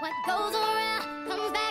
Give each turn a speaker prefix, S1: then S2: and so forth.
S1: What goes around comes back.